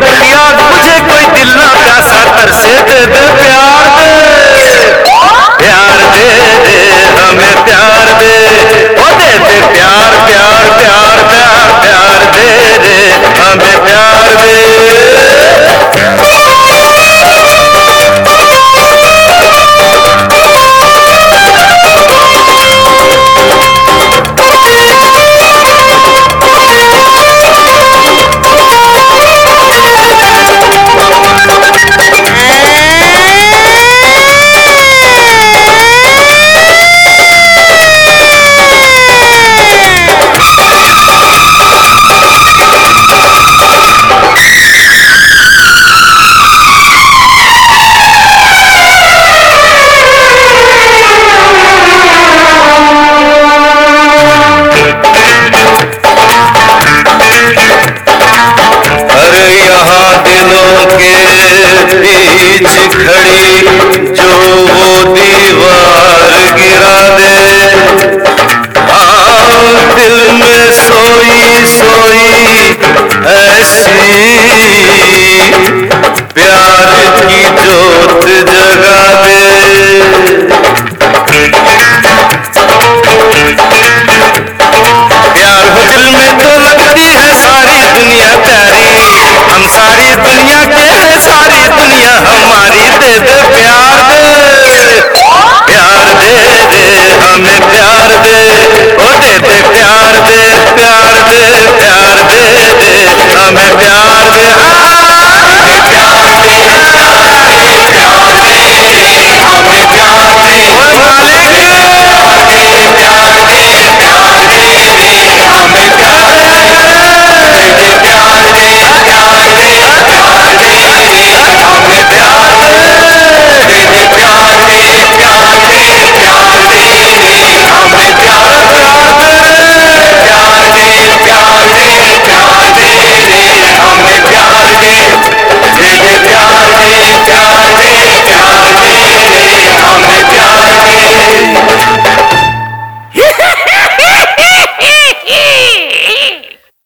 दिया मुझे कोई दिल ना प्यासा तरसे दे दे।